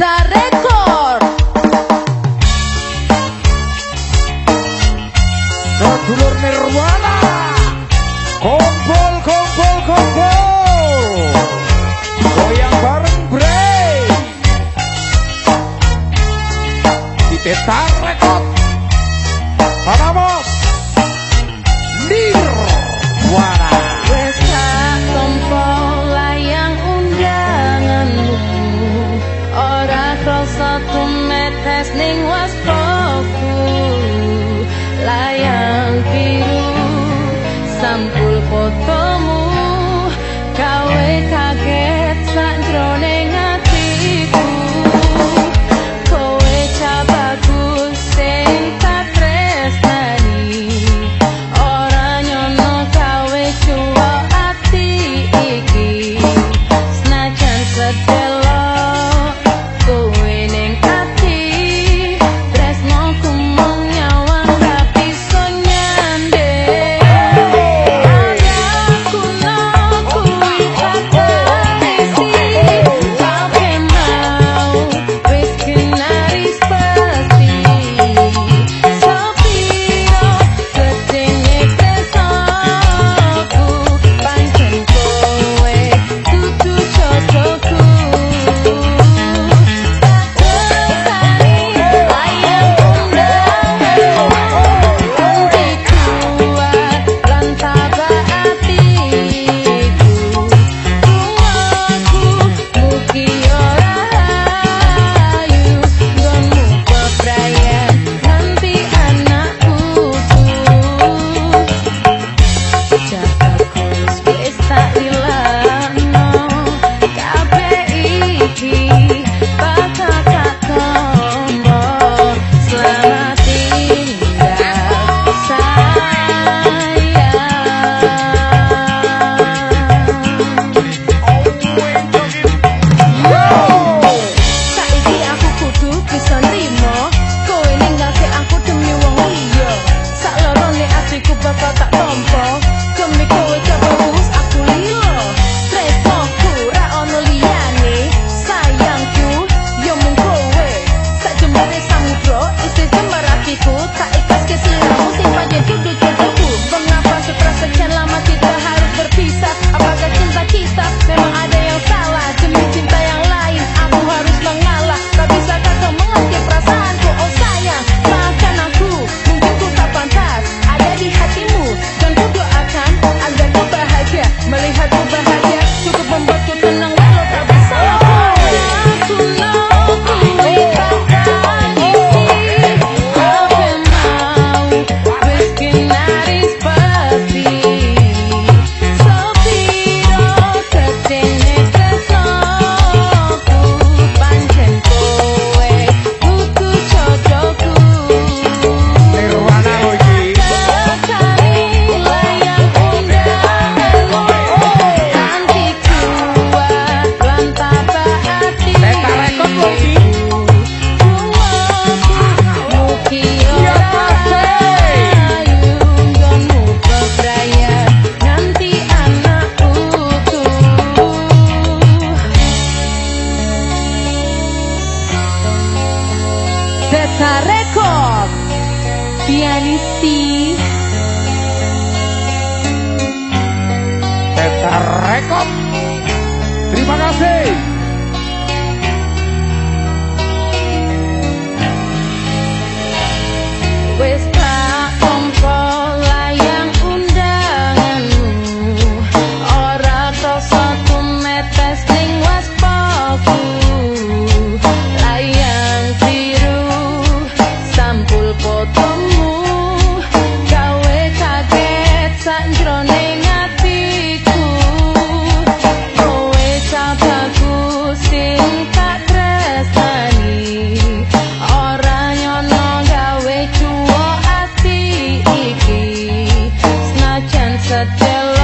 Salsa Record. No, dulur bapak tak me Kemikor Desa Rekod Pianisti Desa Rekod Terima kasih setelah